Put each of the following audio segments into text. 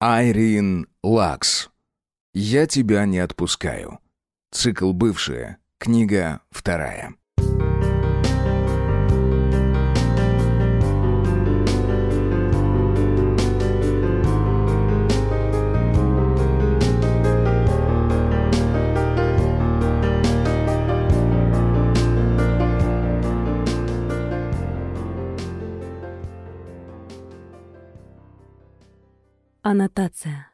Айрин Лакс. «Я тебя не отпускаю». Цикл «Бывшие». Книга вторая. Аннотация.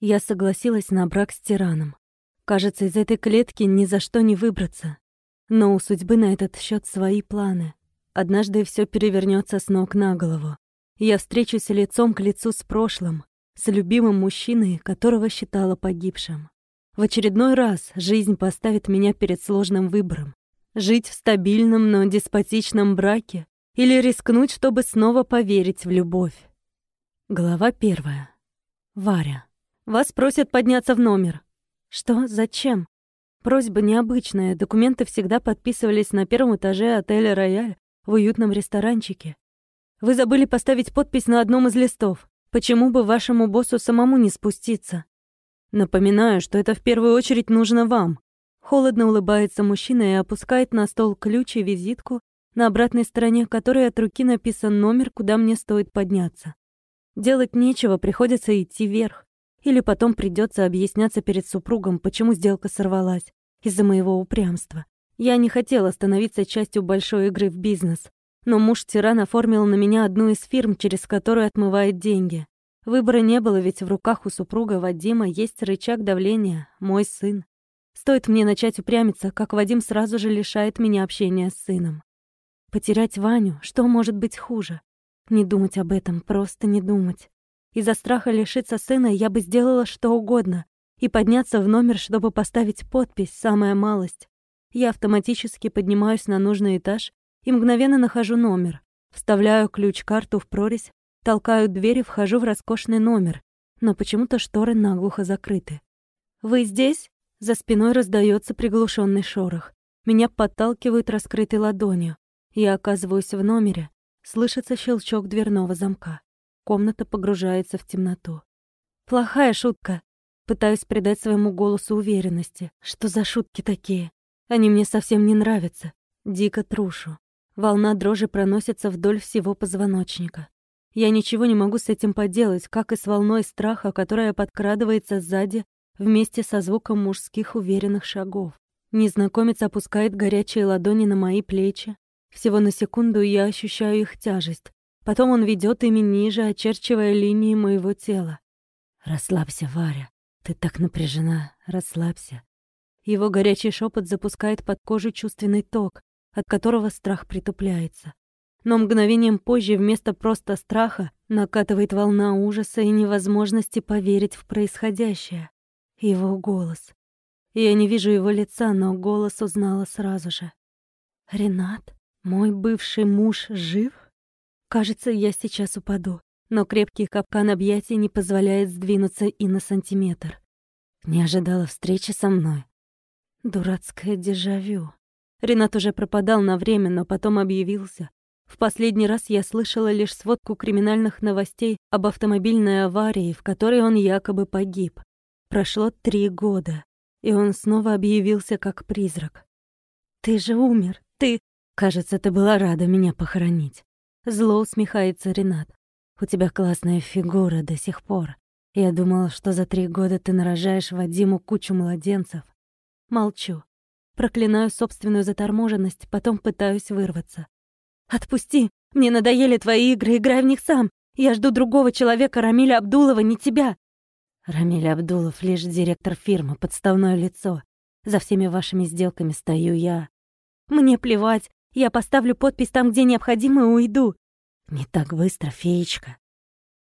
Я согласилась на брак с тираном. Кажется, из этой клетки ни за что не выбраться. Но у судьбы на этот счет свои планы. Однажды все перевернется с ног на голову. Я встречусь лицом к лицу с прошлым, с любимым мужчиной, которого считала погибшим. В очередной раз жизнь поставит меня перед сложным выбором. Жить в стабильном, но деспотичном браке или рискнуть, чтобы снова поверить в любовь. Глава первая. Варя. Вас просят подняться в номер. Что? Зачем? Просьба необычная. Документы всегда подписывались на первом этаже отеля «Рояль» в уютном ресторанчике. Вы забыли поставить подпись на одном из листов. Почему бы вашему боссу самому не спуститься? Напоминаю, что это в первую очередь нужно вам. Холодно улыбается мужчина и опускает на стол ключ и визитку, на обратной стороне которой от руки написан номер, куда мне стоит подняться. Делать нечего, приходится идти вверх. Или потом придется объясняться перед супругом, почему сделка сорвалась. Из-за моего упрямства. Я не хотела становиться частью большой игры в бизнес. Но муж-тиран оформил на меня одну из фирм, через которую отмывает деньги. Выбора не было, ведь в руках у супруга Вадима есть рычаг давления — мой сын. Стоит мне начать упрямиться, как Вадим сразу же лишает меня общения с сыном. Потерять Ваню, что может быть хуже? Не думать об этом, просто не думать. Из-за страха лишиться сына я бы сделала что угодно. И подняться в номер, чтобы поставить подпись, самая малость. Я автоматически поднимаюсь на нужный этаж и мгновенно нахожу номер. Вставляю ключ-карту в прорезь, толкаю дверь и вхожу в роскошный номер. Но почему-то шторы наглухо закрыты. «Вы здесь?» За спиной раздается приглушенный шорох. Меня подталкивают раскрытой ладонью. Я оказываюсь в номере. Слышится щелчок дверного замка. Комната погружается в темноту. Плохая шутка. Пытаюсь придать своему голосу уверенности. Что за шутки такие? Они мне совсем не нравятся. Дико трушу. Волна дрожи проносится вдоль всего позвоночника. Я ничего не могу с этим поделать, как и с волной страха, которая подкрадывается сзади вместе со звуком мужских уверенных шагов. Незнакомец опускает горячие ладони на мои плечи, всего на секунду я ощущаю их тяжесть. Потом он ведет ими ниже, очерчивая линии моего тела. «Расслабься, Варя. Ты так напряжена. Расслабься». Его горячий шепот запускает под кожу чувственный ток, от которого страх притупляется. Но мгновением позже вместо просто страха накатывает волна ужаса и невозможности поверить в происходящее. Его голос. Я не вижу его лица, но голос узнала сразу же. «Ренат?» Мой бывший муж жив? Кажется, я сейчас упаду, но крепкий капкан объятий не позволяет сдвинуться и на сантиметр. Не ожидала встречи со мной. Дурацкое дежавю. Ренат уже пропадал на время, но потом объявился. В последний раз я слышала лишь сводку криминальных новостей об автомобильной аварии, в которой он якобы погиб. Прошло три года, и он снова объявился как призрак. «Ты же умер! Ты...» Кажется, ты была рада меня похоронить. Зло усмехается Ренат. У тебя классная фигура до сих пор. Я думала, что за три года ты нарожаешь Вадиму кучу младенцев. Молчу. Проклинаю собственную заторможенность, потом пытаюсь вырваться. «Отпусти! Мне надоели твои игры, играй в них сам! Я жду другого человека, Рамиля Абдулова, не тебя!» Рамиль Абдулов — лишь директор фирмы, подставное лицо. За всеми вашими сделками стою я. Мне плевать, я поставлю подпись там, где необходимо, и уйду. Не так быстро, феечка.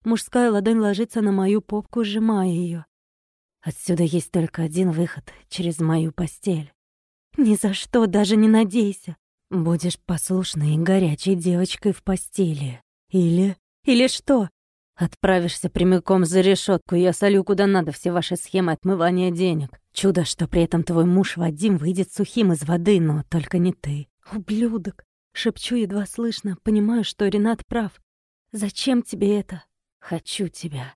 Мужская ладонь ложится на мою попку, сжимая ее. Отсюда есть только один выход — через мою постель. Ни за что, даже не надейся. Будешь послушной и горячей девочкой в постели. Или... Или что? Отправишься прямиком за решетку, я солю куда надо все ваши схемы отмывания денег. Чудо, что при этом твой муж Вадим выйдет сухим из воды, но только не ты. «Ублюдок!» — шепчу едва слышно, понимаю, что Ренат прав. «Зачем тебе это?» «Хочу тебя».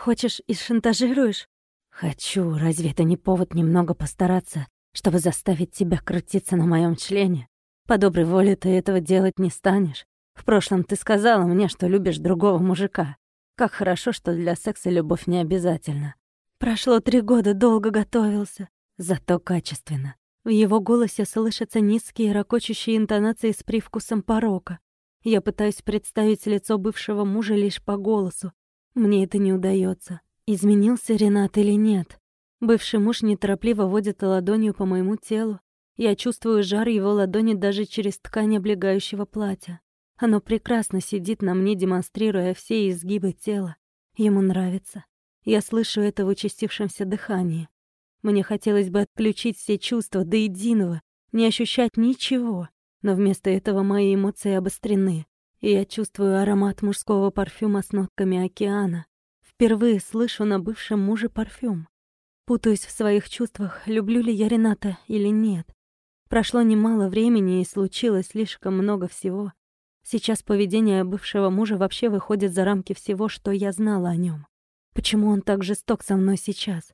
Хочешь и шантажируешь? Хочу. Разве это не повод немного постараться, чтобы заставить тебя крутиться на моем члене? По доброй воле ты этого делать не станешь. В прошлом ты сказала мне, что любишь другого мужика. Как хорошо, что для секса любовь не обязательна. Прошло три года, долго готовился. Зато качественно. В его голосе слышатся низкие, ракочущие интонации с привкусом порока. Я пытаюсь представить лицо бывшего мужа лишь по голосу. Мне это не удается. Изменился Ренат или нет? Бывший муж неторопливо водит ладонью по моему телу. Я чувствую жар его ладони даже через ткань облегающего платья. Оно прекрасно сидит на мне, демонстрируя все изгибы тела. Ему нравится. Я слышу это в участившемся дыхании. Мне хотелось бы отключить все чувства до единого, не ощущать ничего, но вместо этого мои эмоции обострены, и я чувствую аромат мужского парфюма с нотками океана. Впервые слышу на бывшем муже парфюм. Путаюсь в своих чувствах, люблю ли я Рената или нет. Прошло немало времени, и случилось слишком много всего. Сейчас поведение бывшего мужа вообще выходит за рамки всего, что я знала о нем. Почему он так жесток со мной сейчас?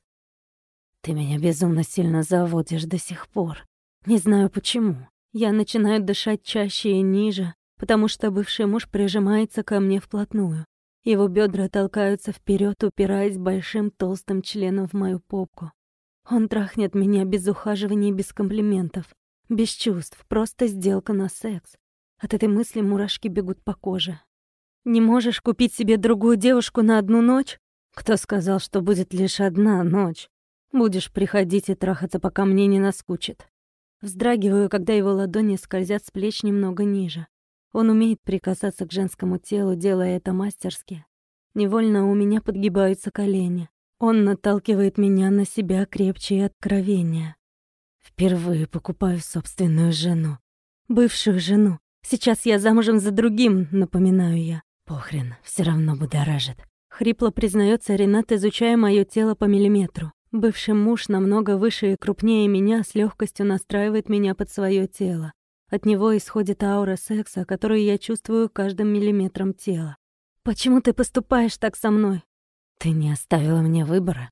Ты меня безумно сильно заводишь до сих пор. Не знаю почему. Я начинаю дышать чаще и ниже, потому что бывший муж прижимается ко мне вплотную. Его бедра толкаются вперед, упираясь большим толстым членом в мою попку. Он трахнет меня без ухаживания и без комплиментов, без чувств, просто сделка на секс. От этой мысли мурашки бегут по коже. «Не можешь купить себе другую девушку на одну ночь?» «Кто сказал, что будет лишь одна ночь? Будешь приходить и трахаться, пока мне не наскучит». Вздрагиваю, когда его ладони скользят с плеч немного ниже. Он умеет прикасаться к женскому телу, делая это мастерски. Невольно у меня подгибаются колени. Он наталкивает меня на себя крепче и откровения. Впервые покупаю собственную жену. Бывшую жену. Сейчас я замужем за другим, напоминаю я. Похрен, все равно будоражит. Хрипло признается Ренат, изучая мое тело по миллиметру. Бывший муж намного выше и крупнее меня с легкостью настраивает меня под свое тело. От него исходит аура секса, которую я чувствую каждым миллиметром тела. «Почему ты поступаешь так со мной?» «Ты не оставила мне выбора».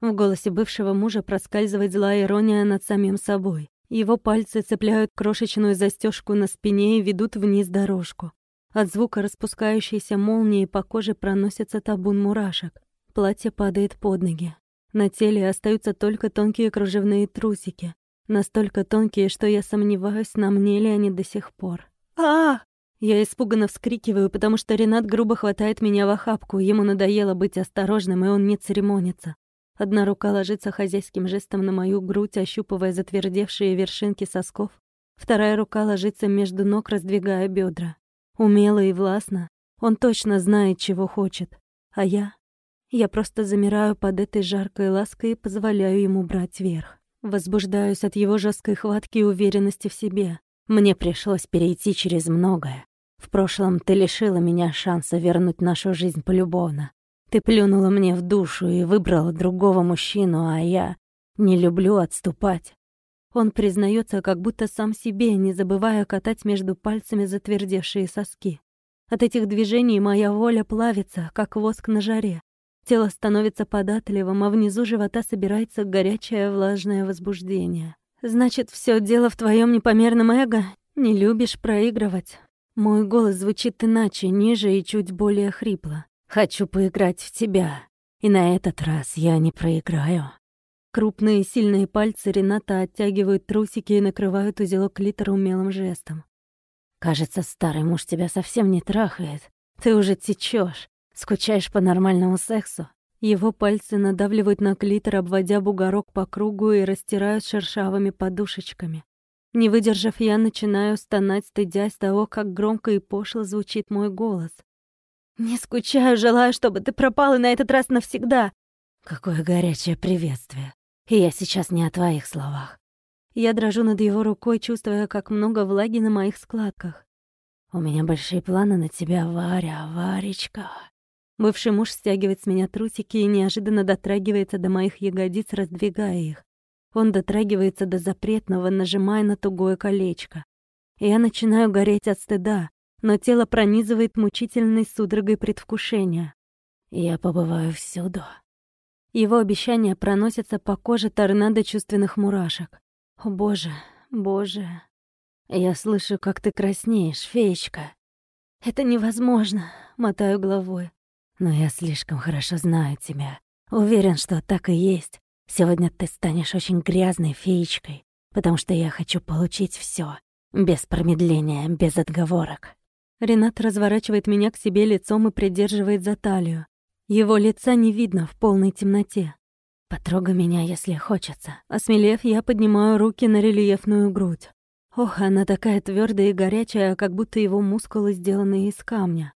В голосе бывшего мужа проскальзывает злая ирония над самим собой. Его пальцы цепляют крошечную застежку на спине и ведут вниз дорожку. От звука распускающейся молнии по коже проносится табун мурашек. Платье падает под ноги. На теле остаются только тонкие кружевные трусики. Настолько тонкие, что я сомневаюсь, на мне ли они до сих пор. а Я испуганно вскрикиваю, потому что Ренат грубо хватает меня в охапку. Ему надоело быть осторожным, и он не церемонится. Одна рука ложится хозяйским жестом на мою грудь, ощупывая затвердевшие вершинки сосков. Вторая рука ложится между ног, раздвигая бедра. Умело и властно. Он точно знает, чего хочет. А я? Я просто замираю под этой жаркой лаской и позволяю ему брать верх. Возбуждаюсь от его жесткой хватки и уверенности в себе. Мне пришлось перейти через многое. В прошлом ты лишила меня шанса вернуть нашу жизнь полюбовно. Ты плюнула мне в душу и выбрала другого мужчину, а я не люблю отступать. Он признается, как будто сам себе, не забывая катать между пальцами затвердевшие соски. От этих движений моя воля плавится, как воск на жаре. Тело становится податливым, а внизу живота собирается горячее влажное возбуждение. Значит, все дело в твоем непомерном эго? Не любишь проигрывать? Мой голос звучит иначе, ниже и чуть более хрипло. Хочу поиграть в тебя. И на этот раз я не проиграю. Крупные сильные пальцы Рената оттягивают трусики и накрывают узелок клитора умелым жестом. Кажется, старый муж тебя совсем не трахает. Ты уже течешь. Скучаешь по нормальному сексу? Его пальцы надавливают на клитор, обводя бугорок по кругу и растирают шершавыми подушечками. Не выдержав, я начинаю стонать, стыдясь того, как громко и пошло звучит мой голос. «Не скучаю, желаю, чтобы ты пропал и на этот раз навсегда!» Какое горячее приветствие. И я сейчас не о твоих словах. Я дрожу над его рукой, чувствуя, как много влаги на моих складках. «У меня большие планы на тебя, Варя, Варечка!» Бывший муж стягивает с меня трусики и неожиданно дотрагивается до моих ягодиц, раздвигая их. Он дотрагивается до запретного, нажимая на тугое колечко. Я начинаю гореть от стыда, но тело пронизывает мучительной судорогой предвкушения. Я побываю всюду. Его обещание проносится по коже торнадо чувственных мурашек. О, боже, боже. Я слышу, как ты краснеешь, феечка. Это невозможно, мотаю головой. Но я слишком хорошо знаю тебя. Уверен, что так и есть. Сегодня ты станешь очень грязной феечкой, потому что я хочу получить все, без промедления, без отговорок. Ренат разворачивает меня к себе лицом и придерживает за талию. Его лица не видно в полной темноте. Потрогай меня, если хочется. Осмелев, я поднимаю руки на рельефную грудь. Ох, она такая твердая и горячая, как будто его мускулы сделаны из камня.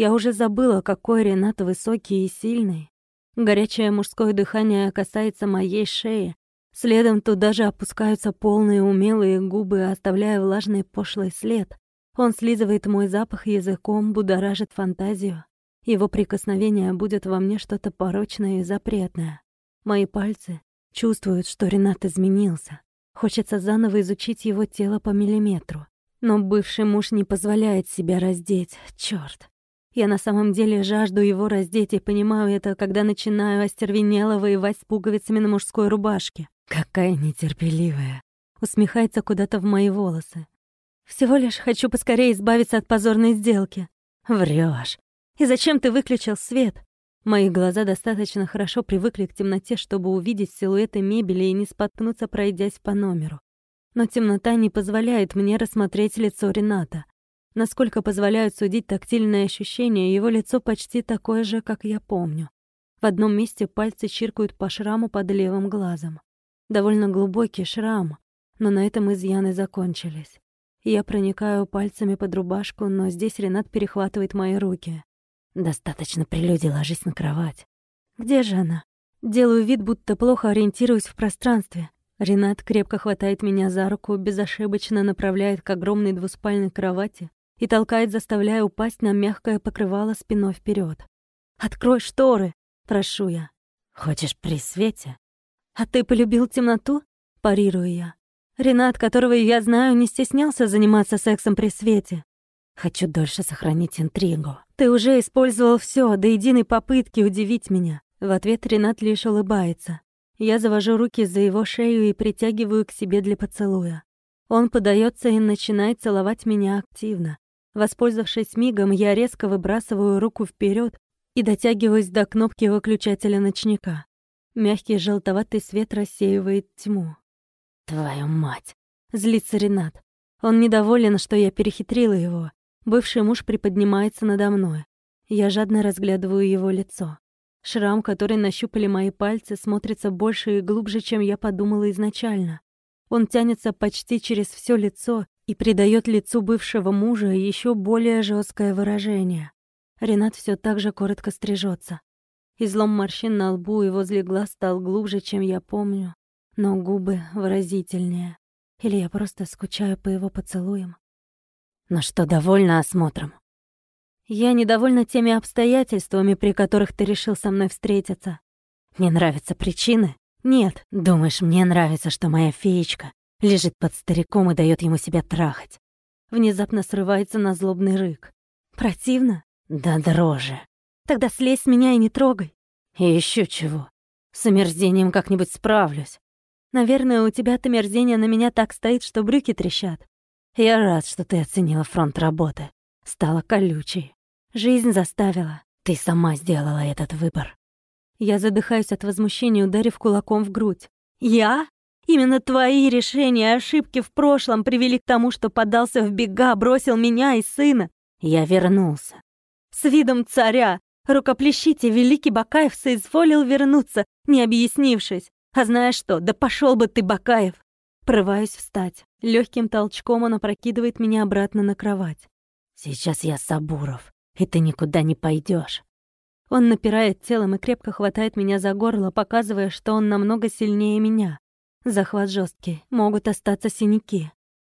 Я уже забыла, какой Ренат высокий и сильный. Горячее мужское дыхание касается моей шеи. Следом туда же опускаются полные умелые губы, оставляя влажный пошлый след. Он слизывает мой запах языком, будоражит фантазию. Его прикосновение будет во мне что-то порочное и запретное. Мои пальцы чувствуют, что Ренат изменился. Хочется заново изучить его тело по миллиметру. Но бывший муж не позволяет себя раздеть. Чёрт. Я на самом деле жажду его раздеть и понимаю это, когда начинаю остервенело воевать с пуговицами на мужской рубашке. Какая нетерпеливая. Усмехается куда-то в мои волосы. Всего лишь хочу поскорее избавиться от позорной сделки. Врешь. И зачем ты выключил свет? Мои глаза достаточно хорошо привыкли к темноте, чтобы увидеть силуэты мебели и не споткнуться, пройдясь по номеру. Но темнота не позволяет мне рассмотреть лицо Рената. Насколько позволяют судить тактильные ощущения, его лицо почти такое же, как я помню. В одном месте пальцы чиркают по шраму под левым глазом. Довольно глубокий шрам, но на этом изъяны закончились. Я проникаю пальцами под рубашку, но здесь Ренат перехватывает мои руки. «Достаточно прелюдии, ложись на кровать». «Где же она?» Делаю вид, будто плохо ориентируюсь в пространстве. Ренат крепко хватает меня за руку, безошибочно направляет к огромной двуспальной кровати, и толкает, заставляя упасть на мягкое покрывало спиной вперед. «Открой шторы!» — прошу я. «Хочешь при свете?» «А ты полюбил темноту?» — парирую я. Ренат, которого я знаю, не стеснялся заниматься сексом при свете. Хочу дольше сохранить интригу. Ты уже использовал все до единой попытки удивить меня. В ответ Ренат лишь улыбается. Я завожу руки за его шею и притягиваю к себе для поцелуя. Он подается и начинает целовать меня активно. Воспользовавшись мигом, я резко выбрасываю руку вперед и дотягиваюсь до кнопки выключателя ночника. Мягкий желтоватый свет рассеивает тьму. «Твою мать!» — злится Ренат. Он недоволен, что я перехитрила его. Бывший муж приподнимается надо мной. Я жадно разглядываю его лицо. Шрам, который нащупали мои пальцы, смотрится больше и глубже, чем я подумала изначально. Он тянется почти через все лицо и придает лицу бывшего мужа еще более жесткое выражение. Ренат все так же коротко стрижется. Излом морщин на лбу и возле глаз стал глубже, чем я помню, но губы выразительнее. Или я просто скучаю по его поцелуям. Но что довольна осмотром? Я недовольна теми обстоятельствами, при которых ты решил со мной встретиться. Мне нравятся причины? Нет. Думаешь, мне нравится, что моя феечка лежит под стариком и дает ему себя трахать. Внезапно срывается на злобный рык. Противно? Да дрожи. Тогда слезь с меня и не трогай. И еще чего. С омерзением как-нибудь справлюсь. Наверное, у тебя от омерзения на меня так стоит, что брюки трещат. Я рад, что ты оценила фронт работы. Стала колючей. Жизнь заставила. Ты сама сделала этот выбор. Я задыхаюсь от возмущения, ударив кулаком в грудь. Я? Именно твои решения и ошибки в прошлом привели к тому, что подался в бега, бросил меня и сына. Я вернулся. С видом царя. Рукоплещите, великий Бакаев соизволил вернуться, не объяснившись. А знаешь что, да пошел бы ты, Бакаев. Прываюсь встать. Легким толчком он опрокидывает меня обратно на кровать. Сейчас я Сабуров, и ты никуда не пойдешь. Он напирает телом и крепко хватает меня за горло, показывая, что он намного сильнее меня. Захват жесткий, могут остаться синяки.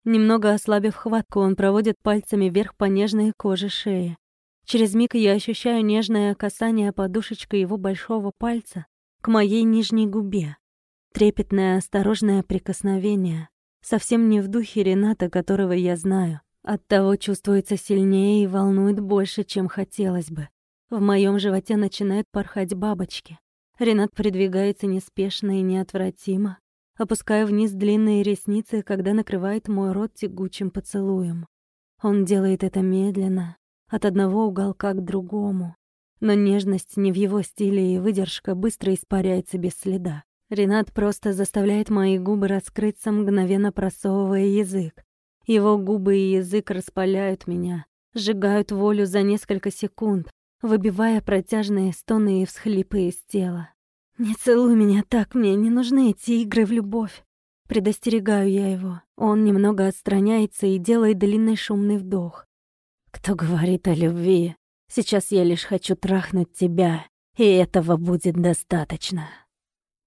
Немного ослабив хватку, он проводит пальцами вверх по нежной коже шеи. Через миг я ощущаю нежное касание подушечкой его большого пальца к моей нижней губе. Трепетное, осторожное прикосновение. Совсем не в духе Рената, которого я знаю. Оттого чувствуется сильнее и волнует больше, чем хотелось бы. В моем животе начинают порхать бабочки. Ренат придвигается неспешно и неотвратимо, опуская вниз длинные ресницы, когда накрывает мой рот тягучим поцелуем. Он делает это медленно, от одного уголка к другому. Но нежность не в его стиле, и выдержка быстро испаряется без следа. Ренат просто заставляет мои губы раскрыться, мгновенно просовывая язык. Его губы и язык распаляют меня, сжигают волю за несколько секунд, выбивая протяжные стоны и всхлипы из тела. «Не целуй меня так, мне не нужны эти игры в любовь». Предостерегаю я его. Он немного отстраняется и делает длинный шумный вдох. «Кто говорит о любви? Сейчас я лишь хочу трахнуть тебя, и этого будет достаточно».